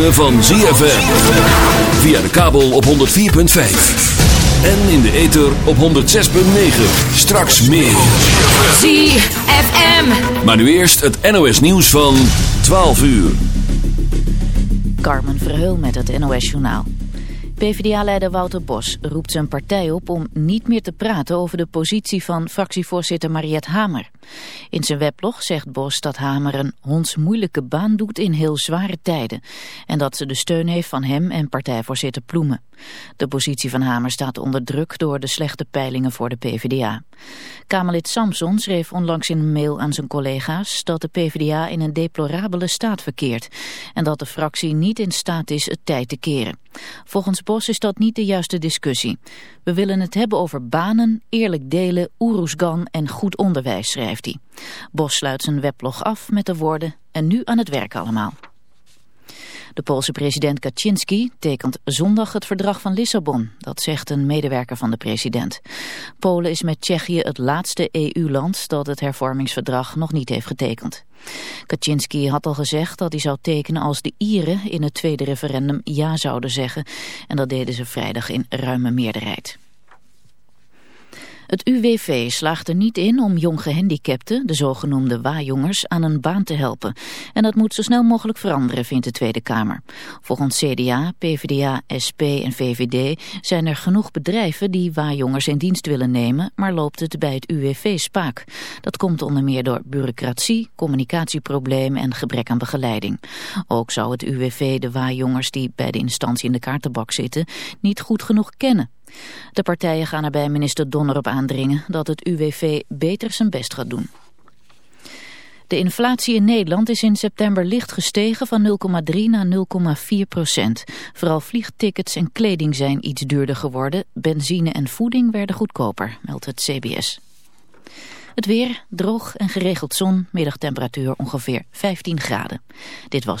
ritme van ZFM. Via de kabel op 104.5. En in de ether op 106.9. Straks meer. ZFM. Maar nu eerst het NOS nieuws van 12 uur. Carmen Verheul met het NOS Journaal. PvdA-leider Wouter Bos roept zijn partij op om niet meer te praten over de positie van fractievoorzitter Mariette Hamer. In zijn weblog zegt Bos dat Hamer een hondsmoeilijke baan doet in heel zware tijden en dat ze de steun heeft van hem en partijvoorzitter Ploemen. De positie van Hamer staat onder druk door de slechte peilingen voor de PvdA. Kamerlid Samson schreef onlangs in een mail aan zijn collega's dat de PvdA in een deplorabele staat verkeert en dat de fractie niet in staat is het tijd te keren. Volgens Bos is dat niet de juiste discussie. We willen het hebben over banen, eerlijk delen, Oeroesgan en goed onderwijs, schrijft Bos sluit zijn weblog af met de woorden en nu aan het werk allemaal. De Poolse president Kaczynski tekent zondag het verdrag van Lissabon. Dat zegt een medewerker van de president. Polen is met Tsjechië het laatste EU-land dat het hervormingsverdrag nog niet heeft getekend. Kaczynski had al gezegd dat hij zou tekenen als de Ieren in het tweede referendum ja zouden zeggen. En dat deden ze vrijdag in ruime meerderheid. Het UWV slaagt er niet in om jong gehandicapten, de zogenoemde waaijongers, aan een baan te helpen. En dat moet zo snel mogelijk veranderen, vindt de Tweede Kamer. Volgens CDA, PvdA, SP en VVD zijn er genoeg bedrijven die waaijongers in dienst willen nemen, maar loopt het bij het UWV spaak. Dat komt onder meer door bureaucratie, communicatieproblemen en gebrek aan begeleiding. Ook zou het UWV de waaijongers die bij de instantie in de kaartenbak zitten niet goed genoeg kennen. De partijen gaan er bij minister Donner op aandringen dat het UWV beter zijn best gaat doen. De inflatie in Nederland is in september licht gestegen van 0,3 naar 0,4 procent. Vooral vliegtickets en kleding zijn iets duurder geworden. Benzine en voeding werden goedkoper, meldt het CBS. Het weer, droog en geregeld zon, middagtemperatuur ongeveer 15 graden. Dit was...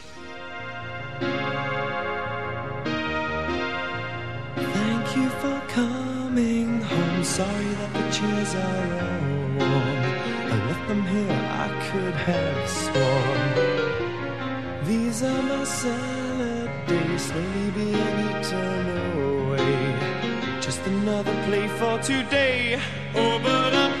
For today. Oh, but I'm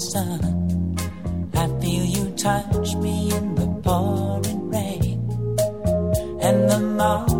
sun. I feel you touch me in the pouring rain and the morning.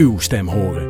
uw stem horen.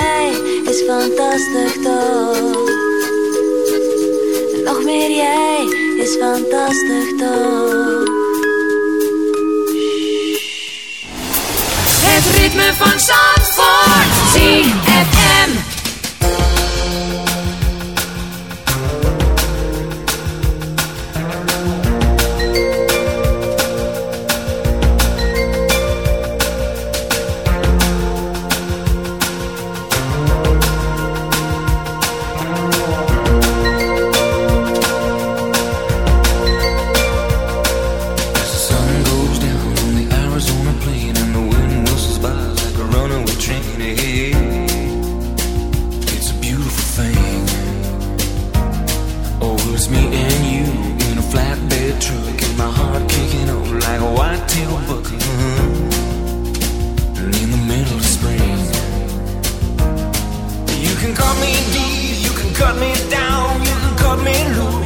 is fantastisch toch. Nog meer jij is fantastisch toch. Het ritme van Zandvoort. ZFM. The cut me deep, you can cut me down, you can cut me loose.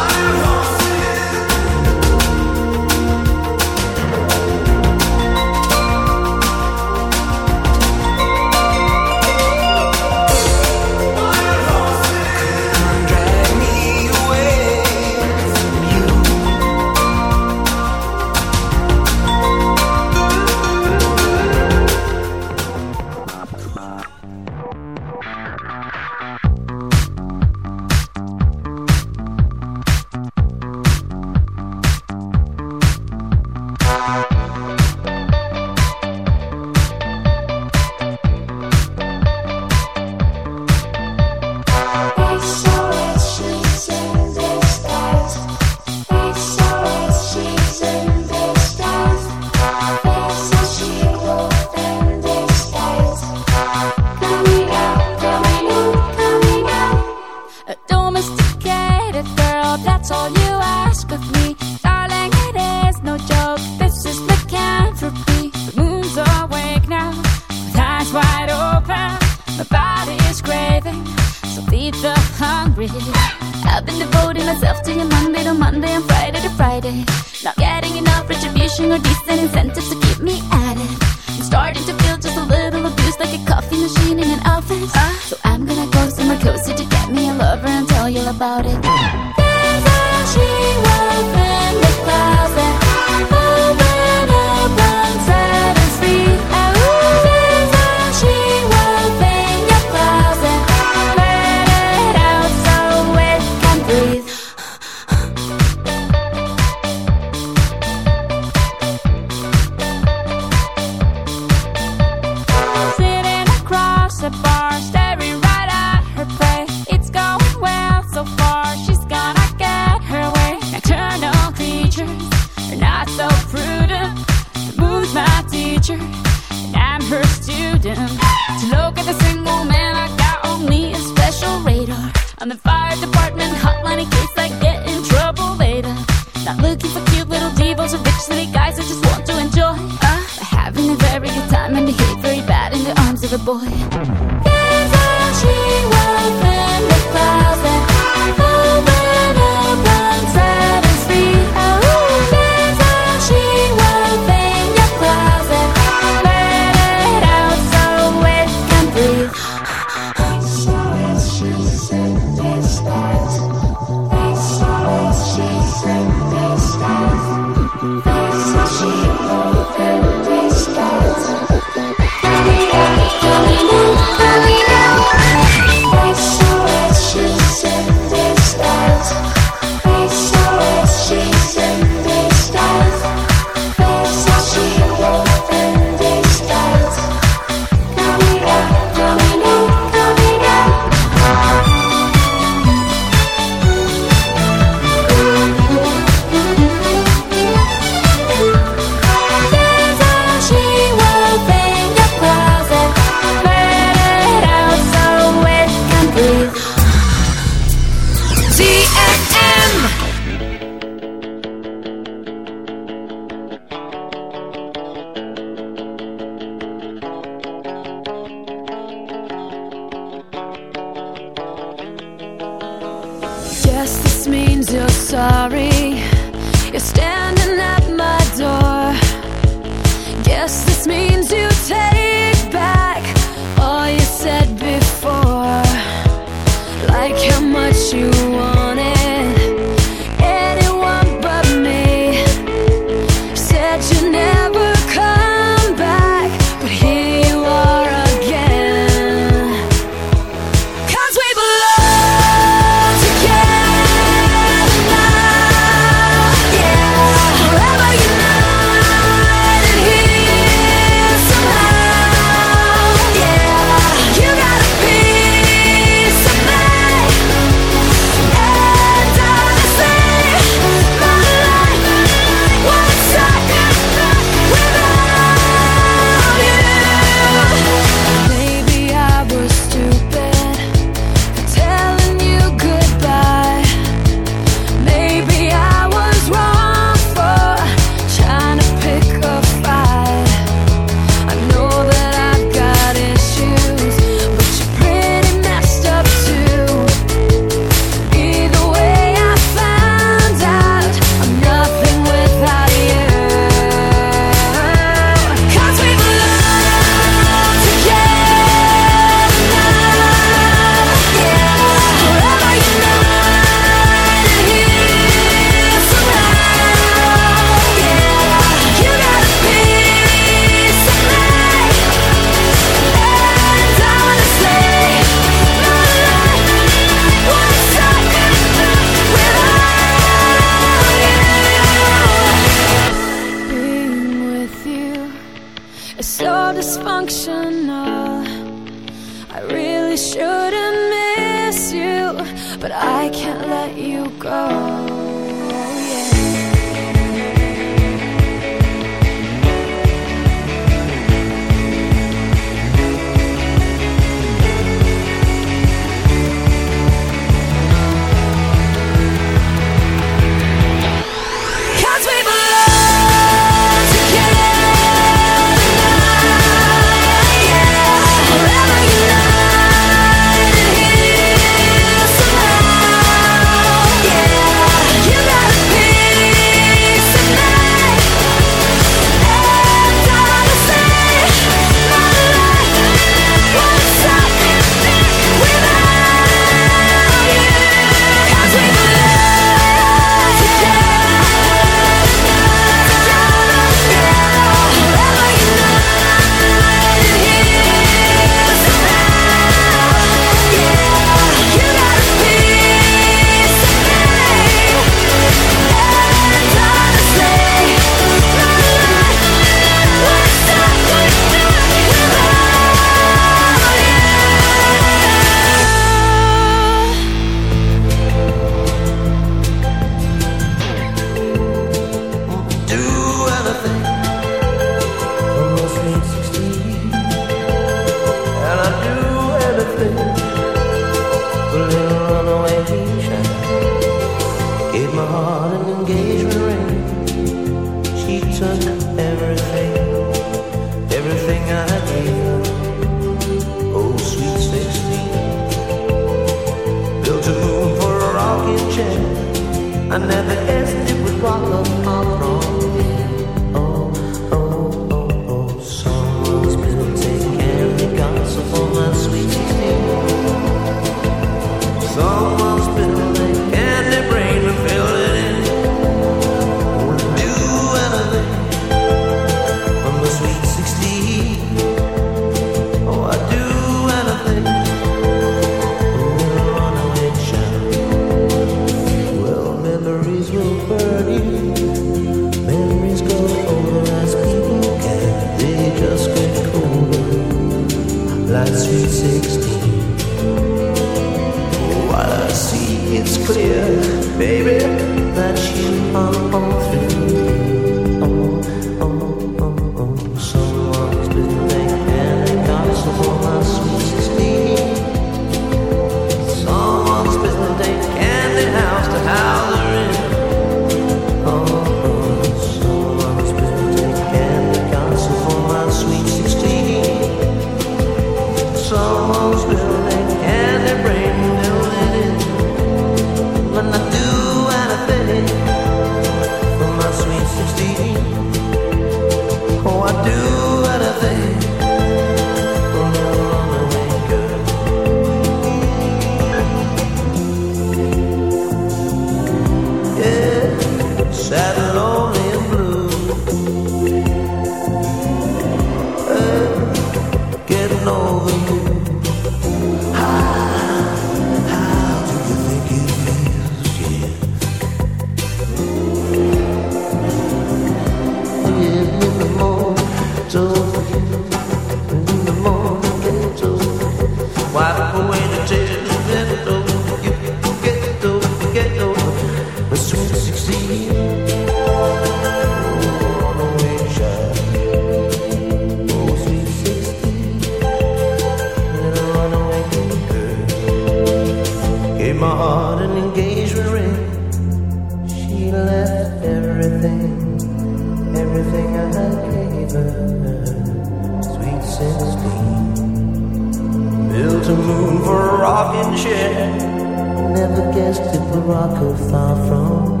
to Morocco far from